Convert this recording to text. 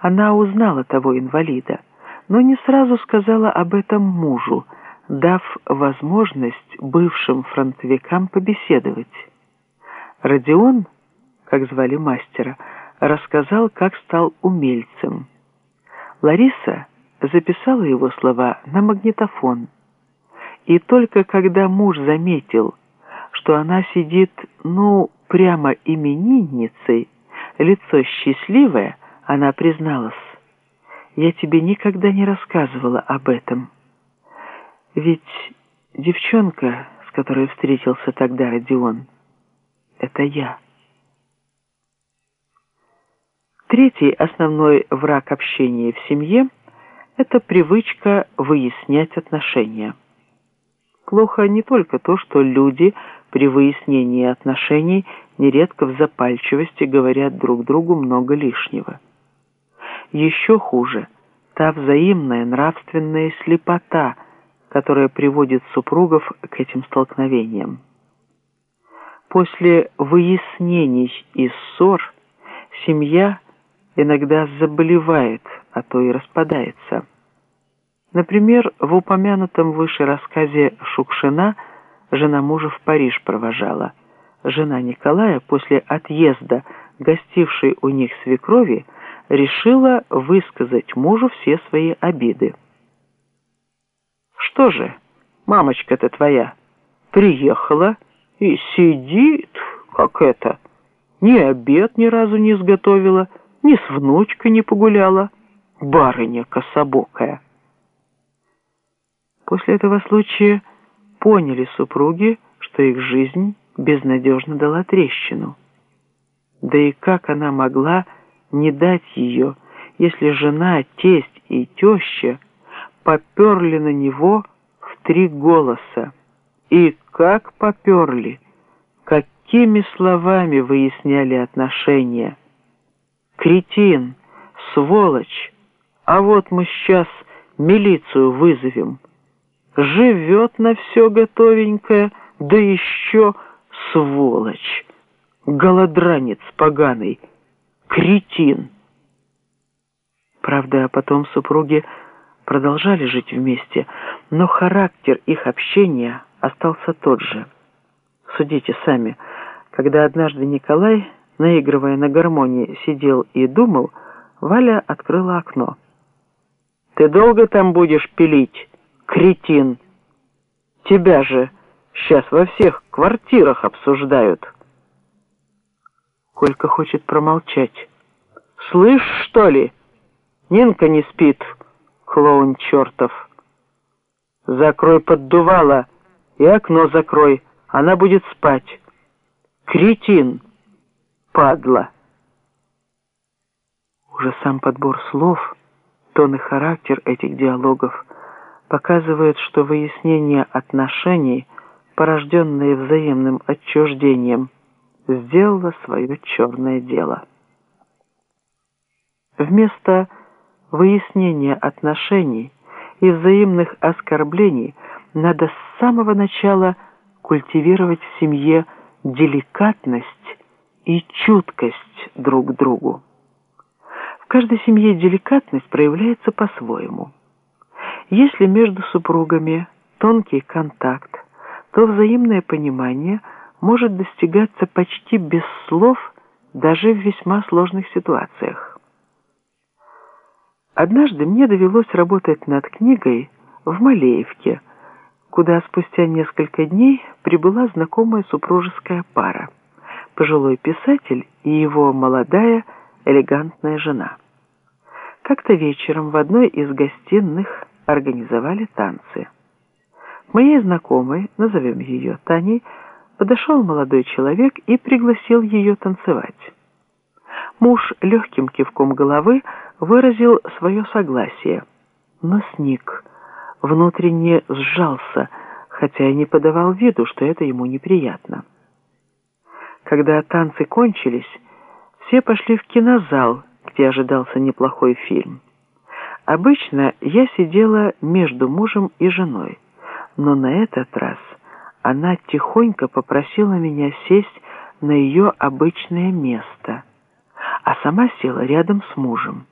Она узнала того инвалида, но не сразу сказала об этом мужу, дав возможность бывшим фронтовикам побеседовать. Родион, как звали мастера, рассказал, как стал умельцем. Лариса записала его слова на магнитофон. И только когда муж заметил, что она сидит, ну, прямо именинницей, лицо счастливое, она призналась. «Я тебе никогда не рассказывала об этом. Ведь девчонка, с которой встретился тогда Родион, это я». Третий основной враг общения в семье – это привычка выяснять отношения. Плохо не только то, что люди при выяснении отношений нередко в запальчивости говорят друг другу много лишнего. Еще хуже – та взаимная нравственная слепота, которая приводит супругов к этим столкновениям. После выяснений и ссор семья – иногда заболевает, а то и распадается. Например, в упомянутом выше рассказе Шукшина жена мужа в Париж провожала. Жена Николая после отъезда, гостившей у них свекрови, решила высказать мужу все свои обиды. «Что же, мамочка-то твоя, приехала и сидит, как это, ни обед ни разу не сготовила, ни с внучкой не погуляла, барыня кособокая. После этого случая поняли супруги, что их жизнь безнадежно дала трещину. Да и как она могла не дать ее, если жена, тесть и теща поперли на него в три голоса? И как поперли, какими словами выясняли отношения – кретин, сволочь, а вот мы сейчас милицию вызовем. Живет на все готовенькое, да еще сволочь, голодранец поганый, кретин. Правда, потом супруги продолжали жить вместе, но характер их общения остался тот же. Судите сами, когда однажды Николай наигрывая на гармонии, сидел и думал, Валя открыла окно. «Ты долго там будешь пилить, кретин? Тебя же сейчас во всех квартирах обсуждают». Колька хочет промолчать. «Слышь, что ли? Нинка не спит, клоун чертов. Закрой поддувало и окно закрой, она будет спать. Кретин!» падла. Уже сам подбор слов, тон и характер этих диалогов показывают, что выяснение отношений, порожденное взаимным отчуждением, сделало свое черное дело. Вместо выяснения отношений и взаимных оскорблений надо с самого начала культивировать в семье деликатность и чуткость друг к другу. В каждой семье деликатность проявляется по-своему. Если между супругами тонкий контакт, то взаимное понимание может достигаться почти без слов даже в весьма сложных ситуациях. Однажды мне довелось работать над книгой в Малеевке, куда спустя несколько дней прибыла знакомая супружеская пара пожилой писатель и его молодая, элегантная жена. Как-то вечером в одной из гостиных организовали танцы. Моей знакомой, назовем ее Таней, подошел молодой человек и пригласил ее танцевать. Муж легким кивком головы выразил свое согласие, но сник, внутренне сжался, хотя и не подавал виду, что это ему неприятно. Когда танцы кончились, все пошли в кинозал, где ожидался неплохой фильм. Обычно я сидела между мужем и женой, но на этот раз она тихонько попросила меня сесть на ее обычное место, а сама села рядом с мужем.